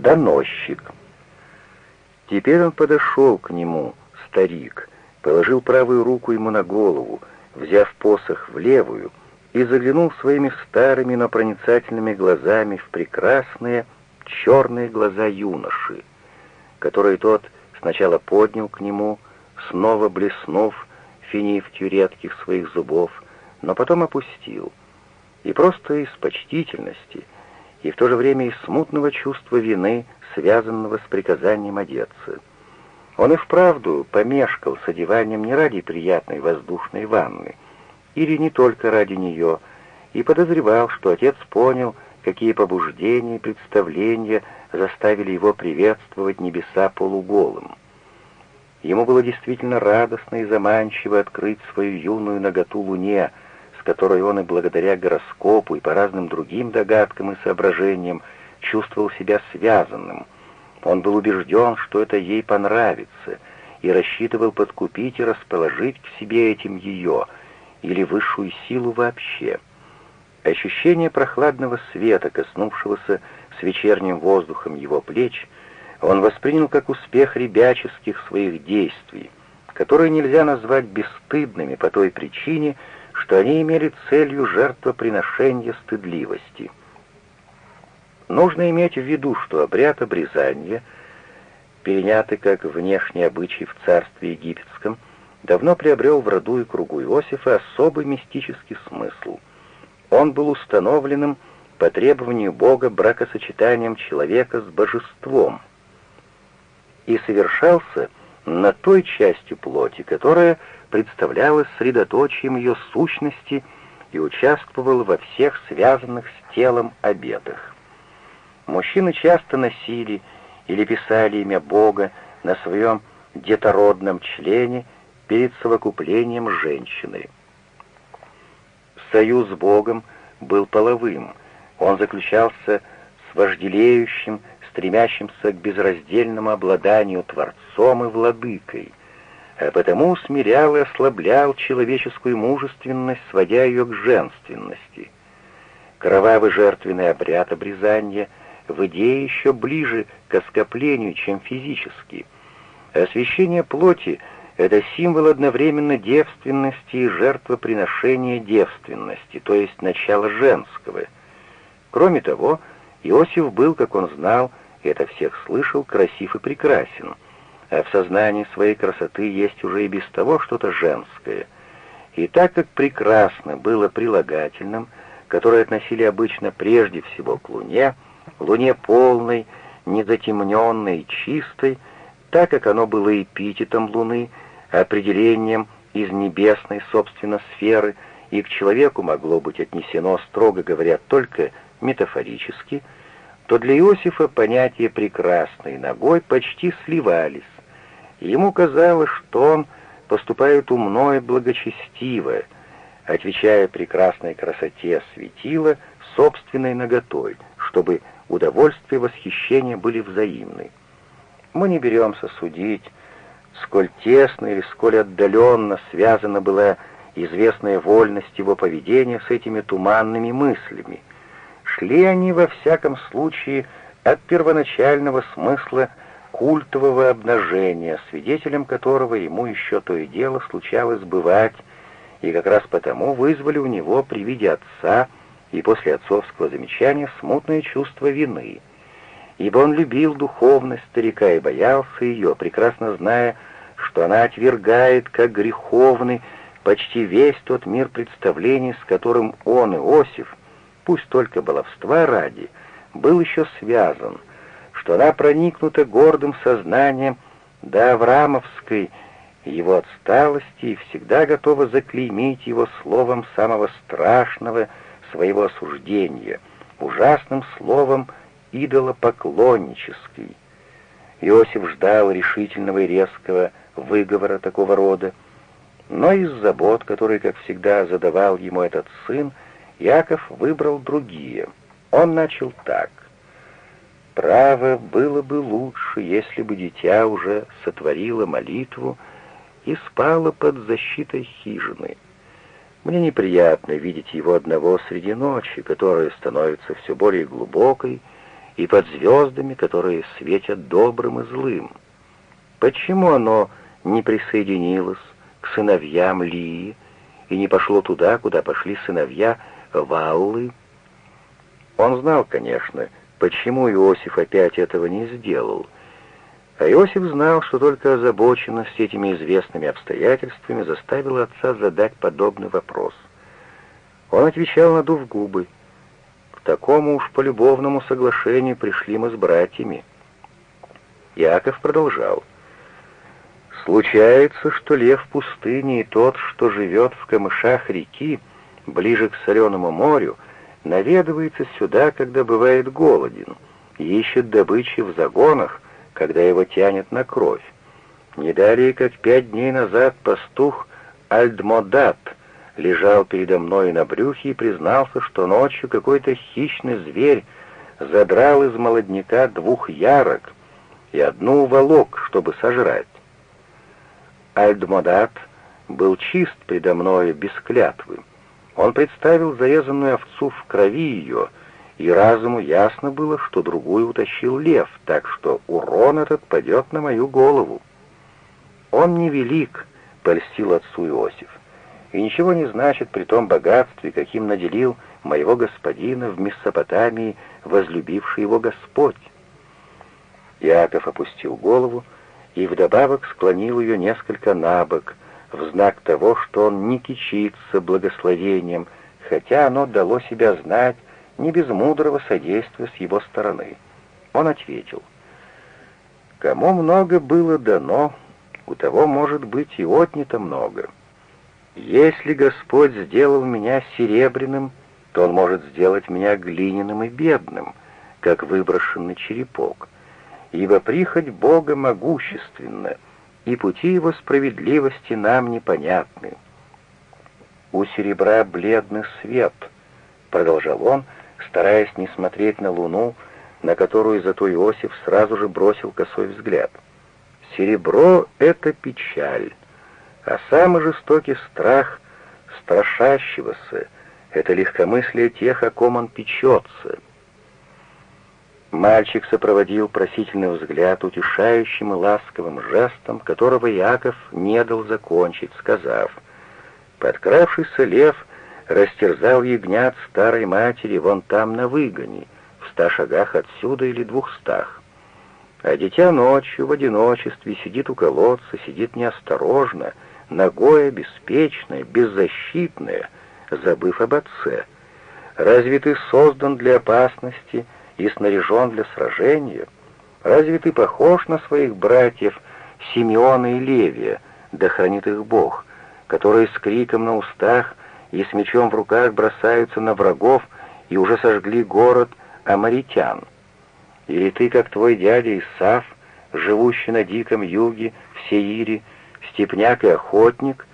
Доносчик. Теперь он подошел к нему, старик, положил правую руку ему на голову, взяв посох в левую, и заглянул своими старыми, но проницательными глазами в прекрасные черные глаза юноши, которые тот сначала поднял к нему, снова блеснув финифтью редких своих зубов, но потом опустил. И просто из почтительности, и в то же время из смутного чувства вины, связанного с приказанием одеться. Он и вправду помешкал с одеванием не ради приятной воздушной ванны, или не только ради нее, и подозревал, что отец понял, какие побуждения и представления заставили его приветствовать небеса полуголым. Ему было действительно радостно и заманчиво открыть свою юную наготу луне, которой он и благодаря гороскопу и по разным другим догадкам и соображениям чувствовал себя связанным. Он был убежден, что это ей понравится, и рассчитывал подкупить и расположить к себе этим ее, или высшую силу вообще. Ощущение прохладного света, коснувшегося с вечерним воздухом его плеч, он воспринял как успех ребяческих своих действий, которые нельзя назвать бесстыдными по той причине, что они имели целью жертвоприношения стыдливости. Нужно иметь в виду, что обряд обрезания, перенятый как внешний обычай в царстве египетском, давно приобрел в роду и кругу Иосифа особый мистический смысл. Он был установленным по требованию Бога бракосочетанием человека с божеством и совершался на той частью плоти, которая представлялась средоточием ее сущности и участвовала во всех связанных с телом обетах. Мужчины часто носили или писали имя Бога на своем детородном члене перед совокуплением женщины. Союз с Богом был половым, он заключался с вожделеющим, стремящимся к безраздельному обладанию Творцом и Владыкой, а потому усмирял и ослаблял человеческую мужественность, сводя ее к женственности. Кровавый жертвенный обряд обрезания в идее еще ближе к оскоплению, чем физически. Освящение плоти — это символ одновременно девственности и жертвоприношения девственности, то есть начала женского. Кроме того, Иосиф был, как он знал, и это всех слышал, красив и прекрасен, а в сознании своей красоты есть уже и без того что-то женское. И так как прекрасно было прилагательным, которое относили обычно прежде всего к луне, луне полной, незатемненной, чистой, так как оно было эпитетом луны, определением из небесной, собственно, сферы, и к человеку могло быть отнесено, строго говоря, только метафорически, то для Иосифа понятия прекрасной ногой почти сливались. Ему казалось, что он поступает умно и благочестиво, отвечая прекрасной красоте светила собственной наготой, чтобы удовольствие и восхищение были взаимны. Мы не беремся судить, сколь тесно или сколь отдаленно связана была известная вольность его поведения с этими туманными мыслями. Шли они во всяком случае от первоначального смысла культового обнажения, свидетелем которого ему еще то и дело случалось бывать, и как раз потому вызвали у него при виде отца и после отцовского замечания смутное чувство вины, ибо он любил духовность старика и боялся ее, прекрасно зная, что она отвергает как греховный почти весь тот мир представлений, с которым он, Иосиф, пусть только баловства ради, был еще связан, что она проникнута гордым сознанием до Авраамовской его отсталости и всегда готова заклеймить его словом самого страшного своего осуждения, ужасным словом идолопоклоннический. Иосиф ждал решительного и резкого выговора такого рода, но из забот, которые, как всегда, задавал ему этот сын, Яков выбрал другие. Он начал так. «Право, было бы лучше, если бы дитя уже сотворило молитву и спало под защитой хижины. Мне неприятно видеть его одного среди ночи, которая становится все более глубокой, и под звездами, которые светят добрым и злым. Почему оно не присоединилось к сыновьям Лии и не пошло туда, куда пошли сыновья Валлы? Он знал, конечно, почему Иосиф опять этого не сделал. А Иосиф знал, что только озабоченность этими известными обстоятельствами заставила отца задать подобный вопрос. Он отвечал, надув губы, «К такому уж полюбовному соглашению пришли мы с братьями». Яков продолжал, «Случается, что лев в пустыне и тот, что живет в камышах реки, ближе к соленому морю, наведывается сюда, когда бывает голоден, ищет добычи в загонах, когда его тянет на кровь. Не далее, как пять дней назад пастух Альдмодат лежал передо мной на брюхе и признался, что ночью какой-то хищный зверь задрал из молодняка двух ярок и одну волок, чтобы сожрать. Альдмодат был чист предо мною без клятвы. Он представил зарезанную овцу в крови ее, и разуму ясно было, что другую утащил лев, так что урон этот падет на мою голову. Он невелик, польстил отцу Иосиф, и ничего не значит при том богатстве, каким наделил моего господина в Месопотамии, возлюбивший его Господь. Иаков опустил голову и вдобавок склонил ее несколько на бок, в знак того, что он не кичится благословением, хотя оно дало себя знать не без мудрого содействия с его стороны. Он ответил, «Кому много было дано, у того, может быть, и отнято много. Если Господь сделал меня серебряным, то Он может сделать меня глиняным и бедным, как выброшенный черепок, ибо прихоть Бога могущественна, и пути его справедливости нам непонятны. У серебра бледный свет, продолжал он, стараясь не смотреть на луну, на которую зато Иосиф сразу же бросил косой взгляд. Серебро — это печаль, а самый жестокий страх страшащегося — это легкомыслие тех, о ком он печется — Мальчик сопроводил просительный взгляд утешающим и ласковым жестом, которого Яков не дал закончить, сказав, «Подкравшийся лев растерзал ягнят старой матери вон там на выгоне, в ста шагах отсюда или двухстах. А дитя ночью в одиночестве сидит у колодца, сидит неосторожно, ногое, беспечное, беззащитное, забыв об отце. Разве ты создан для опасности, — и снаряжен для сражения? Разве ты похож на своих братьев Симеона и Левия, да хранит их Бог, которые с криком на устах и с мечом в руках бросаются на врагов и уже сожгли город Амаритян? Или ты, как твой дядя Исаф, живущий на диком юге, в Сеире, степняк и охотник,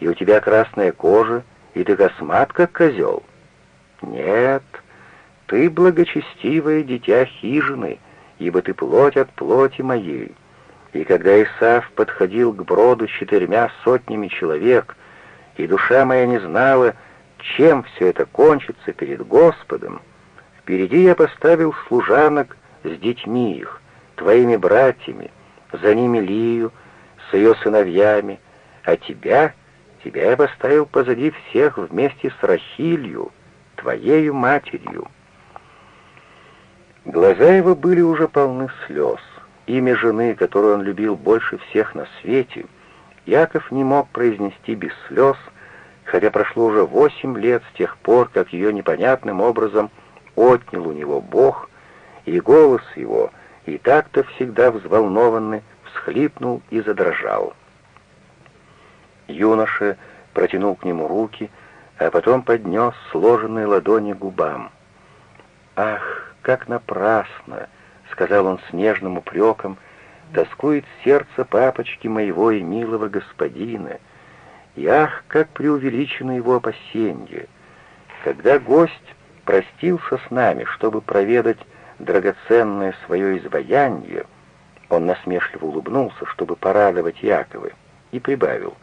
и у тебя красная кожа, и ты космат, как козел? Нет, — ты благочестивое дитя хижины, ибо ты плоть от плоти моей. И когда Исав подходил к броду с четырьмя сотнями человек, и душа моя не знала, чем все это кончится перед Господом, впереди я поставил служанок с детьми их, твоими братьями, за ними Лию, с ее сыновьями, а тебя, тебя я поставил позади всех вместе с Рахилью, твоею матерью». Глаза его были уже полны слез. Имя жены, которую он любил больше всех на свете, Яков не мог произнести без слез, хотя прошло уже восемь лет с тех пор, как ее непонятным образом отнял у него Бог, и голос его, и так-то всегда взволнованный, всхлипнул и задрожал. Юноша протянул к нему руки, а потом поднес сложенные ладони губам. «Ах, как напрасно!» — сказал он с нежным упреком, — «тоскует сердце папочки моего и милого господина. И ах, как преувеличено его опасенье! Когда гость простился с нами, чтобы проведать драгоценное свое изваяние, он насмешливо улыбнулся, чтобы порадовать Якова, и прибавил,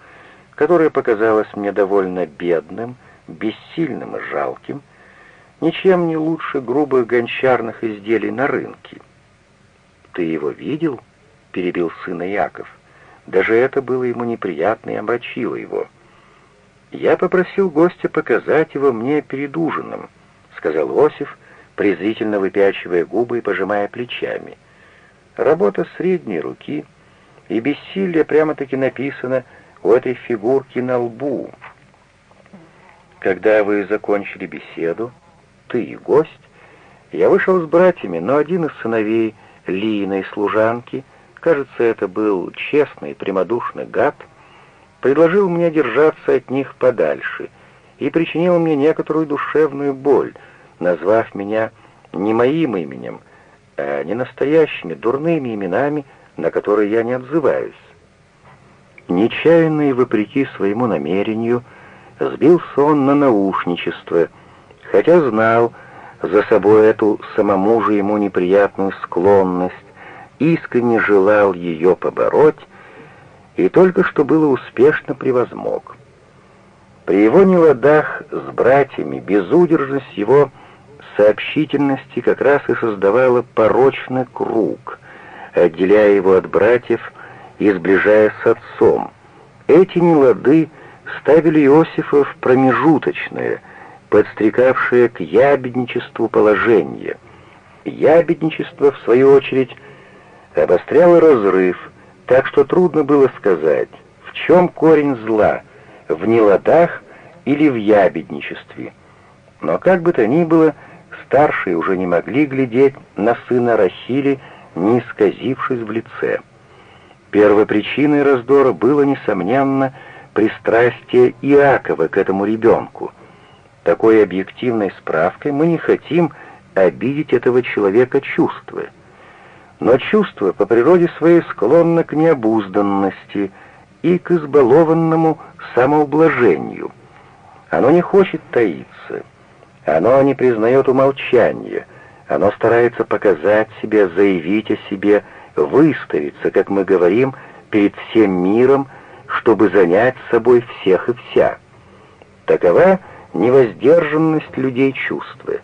которое показалось мне довольно бедным, бессильным и жалким — ничем не лучше грубых гончарных изделий на рынке. «Ты его видел?» — перебил сына Яков. Даже это было ему неприятно и омрачило его. «Я попросил гостя показать его мне перед ужином», — сказал Осиф, презрительно выпячивая губы и пожимая плечами. «Работа средней руки, и бессилие прямо-таки написано у этой фигурки на лбу». Когда вы закончили беседу, ты и гость, я вышел с братьями, но один из сыновей Лииной служанки, кажется, это был честный, прямодушный гад, предложил мне держаться от них подальше и причинил мне некоторую душевную боль, назвав меня не моим именем, а не настоящими дурными именами, на которые я не отзываюсь. Нечаянно и вопреки своему намерению — Сбился он на наушничество, хотя знал за собой эту самому же ему неприятную склонность, искренне желал ее побороть и только что было успешно превозмог. При его неладах с братьями безудержность его сообщительности как раз и создавала порочный круг, отделяя его от братьев и сближая с отцом. Эти нелады — ставили Иосифа в промежуточное, подстрекавшее к ябедничеству положение. Ябедничество, в свою очередь, обостряло разрыв, так что трудно было сказать, в чем корень зла, в неладах или в ябедничестве. Но как бы то ни было, старшие уже не могли глядеть на сына Рахили, не исказившись в лице. Первой причиной раздора было, несомненно, пристрастие Иакова к этому ребенку. Такой объективной справкой мы не хотим обидеть этого человека чувства. Но чувство по природе своей склонно к необузданности и к избалованному самоублажению. Оно не хочет таиться, оно не признает умолчания, оно старается показать себя, заявить о себе, выставиться, как мы говорим, перед всем миром, чтобы занять собой всех и вся. Такова невоздержанность людей чувства.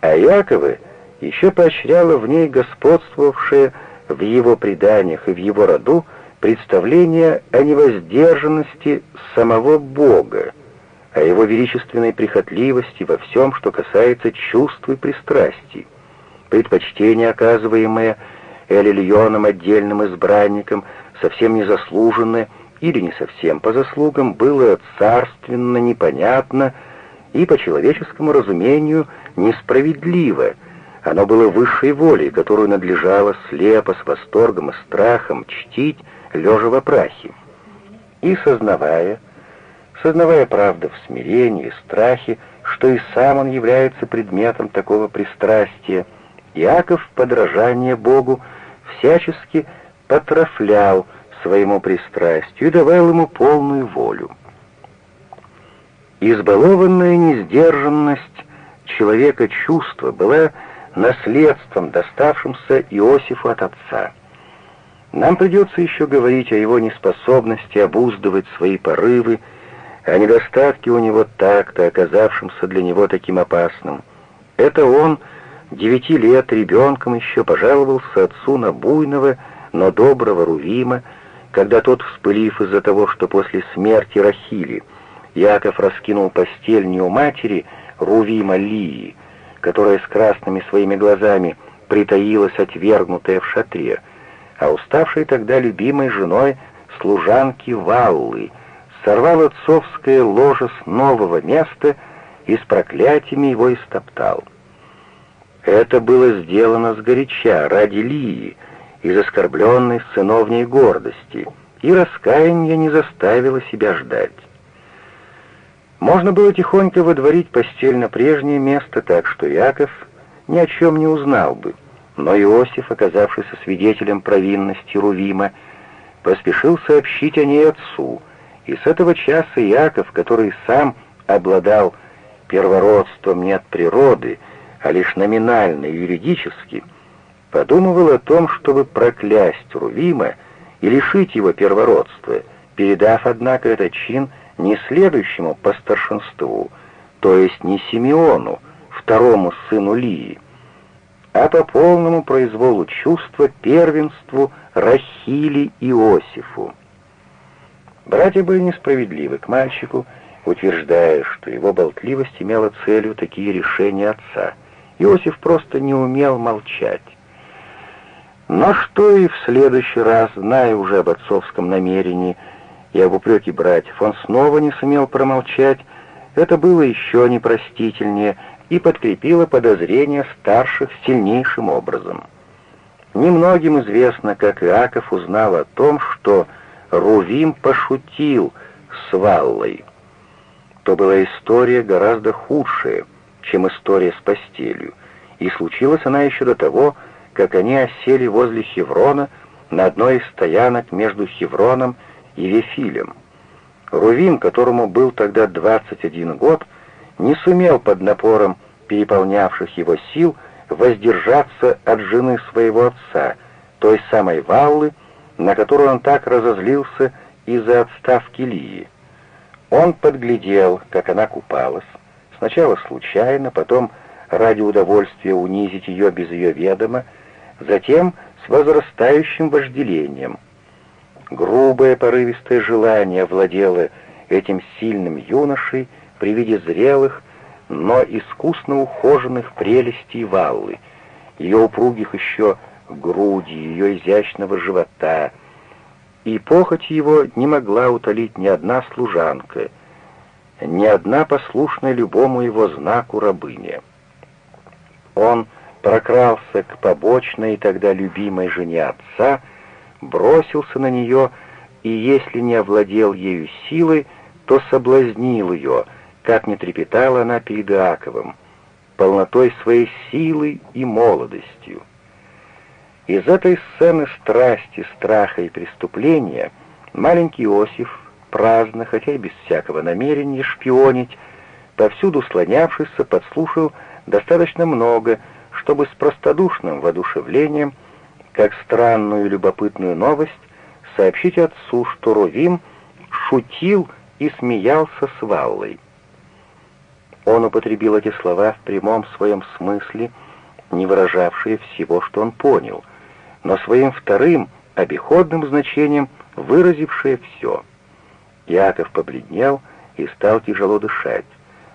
А Якова еще поощряла в ней господствовавшее в его преданиях и в его роду представление о невоздержанности самого Бога, о его величественной прихотливости во всем, что касается чувств и пристрастий, предпочтение, оказываемое Элильоном отдельным избранникам, совсем незаслуженное, или не совсем по заслугам, было царственно, непонятно и, по человеческому разумению, несправедливо. Оно было высшей волей, которую надлежало слепо, с восторгом и страхом чтить, лежа в прахе. И сознавая, сознавая правда в смирении страхе, что и сам он является предметом такого пристрастия, Иаков подражание Богу всячески потрафлял своему пристрастию и давал ему полную волю. Избалованная несдержанность человека чувства была наследством, доставшимся Иосифу от отца. Нам придется еще говорить о его неспособности обуздывать свои порывы, о недостатке у него такта, оказавшемся для него таким опасным. Это он, девяти лет, ребенком еще пожаловался отцу на буйного, но доброго Рувима, когда тот, вспылив из-за того, что после смерти Рахили Яков раскинул постель не у матери Рувима Лии, которая с красными своими глазами притаилась отвергнутая в шатре, а уставшей тогда любимой женой служанки Валлы, сорвал отцовское ложе с нового места и с проклятиями его истоптал. Это было сделано сгоряча, ради Лии, из оскорбленной сыновней гордости, и раскаяние не заставило себя ждать. Можно было тихонько выдворить постель на прежнее место так, что Яков ни о чем не узнал бы, но Иосиф, оказавшийся свидетелем провинности Рувима, поспешил сообщить о ней отцу, и с этого часа Яков, который сам обладал первородством не от природы, а лишь номинально и юридически, подумывал о том, чтобы проклясть Рувима и лишить его первородства, передав, однако, этот чин не следующему по старшинству, то есть не Симеону, второму сыну Лии, а по полному произволу чувства первенству Рахили Иосифу. Братья были несправедливы к мальчику, утверждая, что его болтливость имела целью такие решения отца. Иосиф просто не умел молчать. Но что и в следующий раз, зная уже об отцовском намерении и об упреке братьев, он снова не сумел промолчать, это было еще непростительнее и подкрепило подозрения старших сильнейшим образом. Немногим известно, как Иаков узнал о том, что Рувим пошутил с Валлой. То была история гораздо худшая, чем история с постелью, и случилась она еще до того, как они осели возле Хеврона на одной из стоянок между Хевроном и Вефилем. Рувим, которому был тогда 21 год, не сумел под напором переполнявших его сил воздержаться от жены своего отца, той самой Валлы, на которую он так разозлился из-за отставки Лии. Он подглядел, как она купалась, сначала случайно, потом ради удовольствия унизить ее без ее ведома, затем с возрастающим вожделением. Грубое порывистое желание владело этим сильным юношей при виде зрелых, но искусно ухоженных прелестей Валлы, ее упругих еще груди, ее изящного живота, и похоть его не могла утолить ни одна служанка, ни одна послушная любому его знаку рабыня. Он прокрался к побочной тогда любимой жене отца, бросился на нее и, если не овладел ею силой, то соблазнил ее, как не трепетала она перед Иаковым, полнотой своей силы и молодостью. Из этой сцены страсти, страха и преступления маленький Иосиф, праздно, хотя и без всякого намерения шпионить, повсюду слонявшийся, подслушал достаточно много, чтобы с простодушным воодушевлением, как странную любопытную новость, сообщить отцу, что Ровим шутил и смеялся с Валлой. Он употребил эти слова в прямом своем смысле, не выражавшие всего, что он понял — но своим вторым, обиходным значением выразившее все. Яков побледнел и стал тяжело дышать.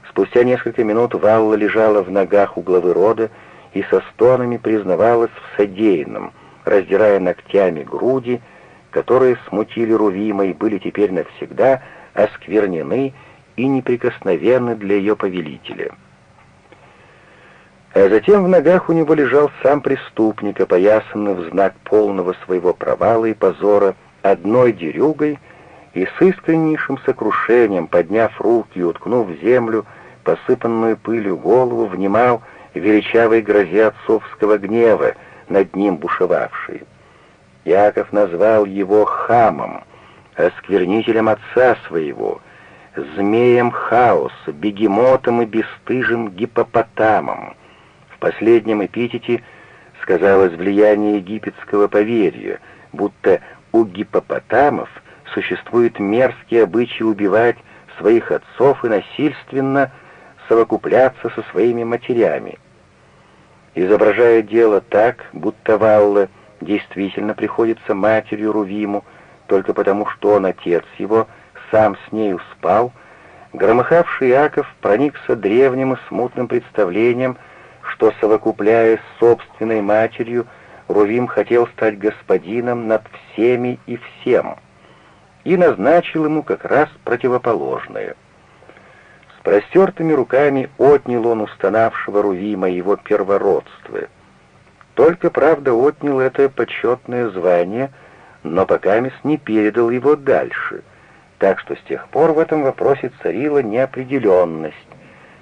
Спустя несколько минут Валла лежала в ногах у главы рода и со стонами признавалась в содеянном, раздирая ногтями груди, которые смутили Рувима и были теперь навсегда осквернены и неприкосновенны для ее повелителя. А затем в ногах у него лежал сам преступник, опоясанный в знак полного своего провала и позора одной дерюгой и с искреннейшим сокрушением, подняв руки и уткнув в землю, посыпанную пылью голову, внимал величавой грозе отцовского гнева, над ним бушевавшей. Яков назвал его хамом, осквернителем отца своего, змеем хаоса, бегемотом и бесстыжим гипопотамом. В последнем эпитете сказалось влияние египетского поверья, будто у гипопотамов существует мерзкий обычай убивать своих отцов и насильственно совокупляться со своими матерями. Изображая дело так, будто Валла действительно приходится матерью Рувиму, только потому что он, отец его, сам с нею спал, громыхавший Иаков проникся древним и смутным представлением что, совокупляясь с собственной матерью, Рувим хотел стать господином над всеми и всем, и назначил ему как раз противоположное. Простертыми руками отнял он устанавшего Рувима его первородство. Только, правда, отнял это почетное звание, но покамес не передал его дальше, так что с тех пор в этом вопросе царила неопределенность,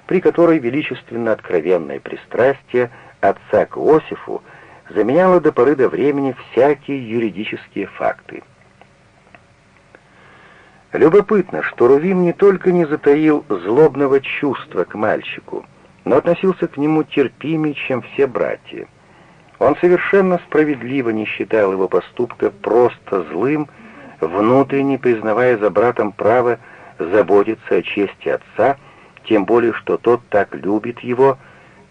при которой величественно откровенное пристрастие отца к Иосифу заменяло до поры до времени всякие юридические факты. Любопытно, что Рувим не только не затаил злобного чувства к мальчику, но относился к нему терпимее, чем все братья. Он совершенно справедливо не считал его поступка просто злым, внутренне признавая за братом право заботиться о чести отца тем более, что тот так любит его,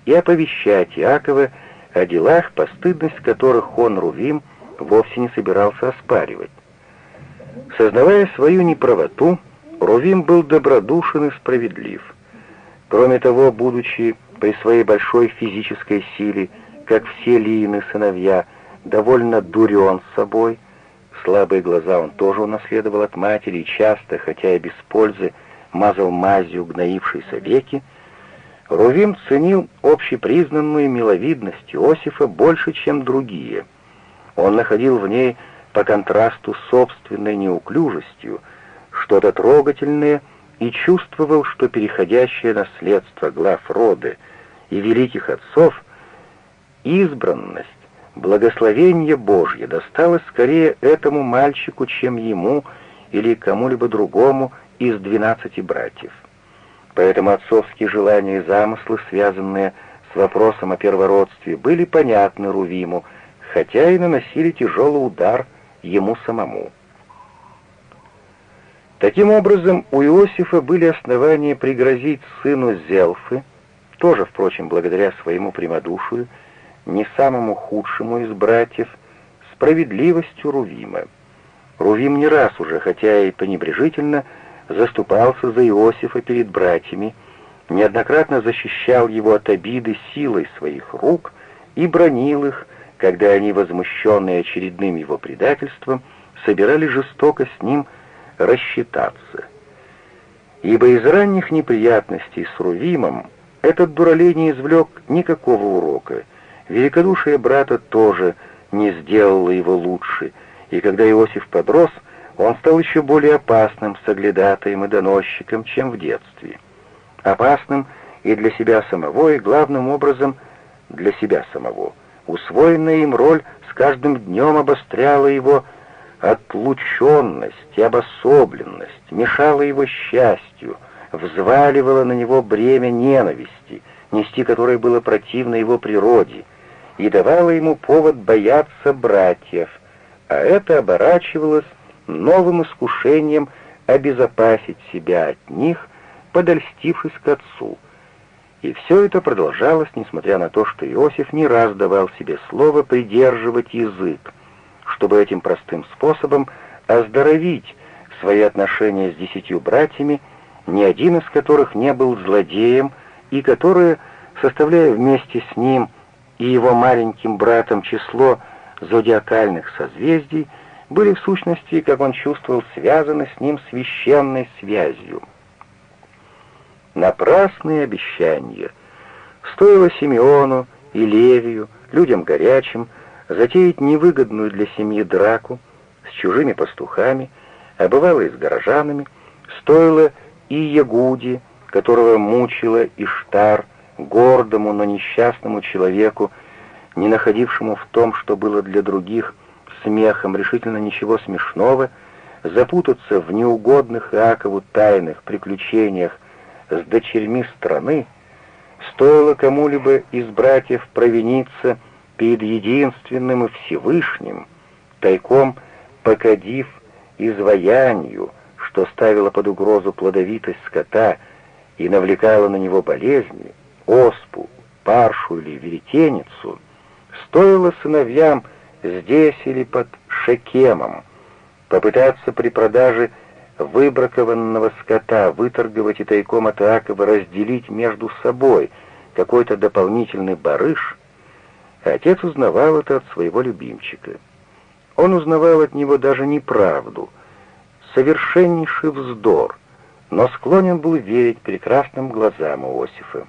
и оповещать Иакова о делах, постыдность которых он, Рувим, вовсе не собирался оспаривать. Сознавая свою неправоту, Рувим был добродушен и справедлив. Кроме того, будучи при своей большой физической силе, как все Лиины сыновья, довольно дурен собой, слабые глаза он тоже унаследовал от матери и часто, хотя и без пользы, мазал мазью гноившейся веки, Рувим ценил общепризнанную миловидность Иосифа больше, чем другие. Он находил в ней по контрасту с собственной неуклюжестью что-то трогательное и чувствовал, что переходящее наследство глав рода и великих отцов, избранность, благословение Божье досталось скорее этому мальчику, чем ему или кому-либо другому из двенадцати братьев. Поэтому отцовские желания и замыслы, связанные с вопросом о первородстве, были понятны Рувиму, хотя и наносили тяжелый удар ему самому. Таким образом, у Иосифа были основания пригрозить сыну Зелфы, тоже, впрочем, благодаря своему прямодушию, не самому худшему из братьев, справедливостью Рувима. Рувим не раз уже, хотя и пренебрежительно, заступался за Иосифа перед братьями, неоднократно защищал его от обиды силой своих рук и бронил их, когда они, возмущенные очередным его предательством, собирали жестоко с ним рассчитаться. Ибо из ранних неприятностей с Рувимом этот дуралей не извлек никакого урока. Великодушие брата тоже не сделало его лучше, и когда Иосиф подрос, он стал еще более опасным соглядатаем и доносчиком, чем в детстве. Опасным и для себя самого, и главным образом для себя самого. Усвоенная им роль с каждым днем обостряла его отлученность и обособленность, мешала его счастью, взваливала на него бремя ненависти, нести которое было противно его природе, и давала ему повод бояться братьев, а это оборачивалось новым искушением обезопасить себя от них, подольстившись к отцу. И все это продолжалось, несмотря на то, что Иосиф не раз давал себе слово придерживать язык, чтобы этим простым способом оздоровить свои отношения с десятью братьями, ни один из которых не был злодеем, и которые, составляя вместе с ним и его маленьким братом число зодиакальных созвездий, были в сущности, как он чувствовал, связаны с ним священной связью. Напрасные обещания. Стоило Симеону и Левию, людям горячим, затеять невыгодную для семьи драку с чужими пастухами, а бывало и с горожанами, стоило и Ягуде, которого мучила Иштар, гордому, но несчастному человеку, не находившему в том, что было для других – смехом решительно ничего смешного, запутаться в неугодных Иакову тайных приключениях с дочерьми страны, стоило кому-либо из братьев провиниться перед единственным и Всевышним, тайком покадив изваянию, что ставило под угрозу плодовитость скота и навлекало на него болезни, оспу, паршу или веретеницу, стоило сыновьям здесь или под Шекемом, попытаться при продаже выбракованного скота выторговать и тайком от Иакова разделить между собой какой-то дополнительный барыш, отец узнавал это от своего любимчика. Он узнавал от него даже неправду, совершеннейший вздор, но склонен был верить прекрасным глазам Иосифа.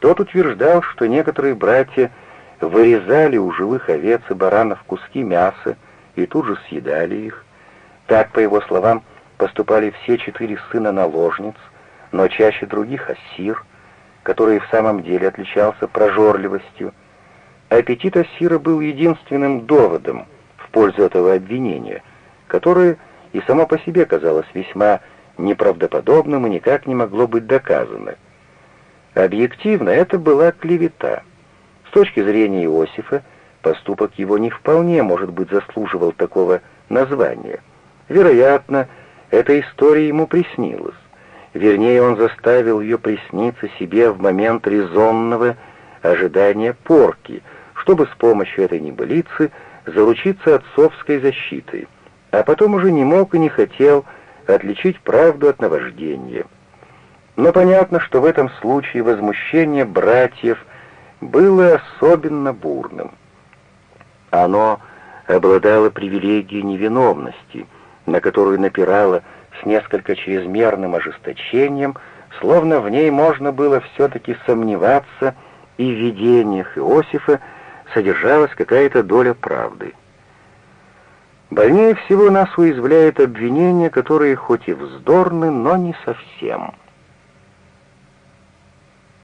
Тот утверждал, что некоторые братья — вырезали у живых овец и баранов куски мяса и тут же съедали их. Так, по его словам, поступали все четыре сына наложниц, но чаще других Ассир, который в самом деле отличался прожорливостью. Аппетит Ассира был единственным доводом в пользу этого обвинения, которое и само по себе казалось весьма неправдоподобным и никак не могло быть доказано. Объективно это была клевета — с точки зрения Иосифа, поступок его не вполне, может быть, заслуживал такого названия. Вероятно, эта история ему приснилась, Вернее, он заставил ее присниться себе в момент резонного ожидания порки, чтобы с помощью этой небылицы заручиться отцовской защитой, а потом уже не мог и не хотел отличить правду от наваждения. Но понятно, что в этом случае возмущение братьев было особенно бурным. Оно обладало привилегией невиновности, на которую напирало с несколько чрезмерным ожесточением, словно в ней можно было все-таки сомневаться, и в видениях Иосифа содержалась какая-то доля правды. Больнее всего нас уязвляет обвинения, которые хоть и вздорны, но не совсем —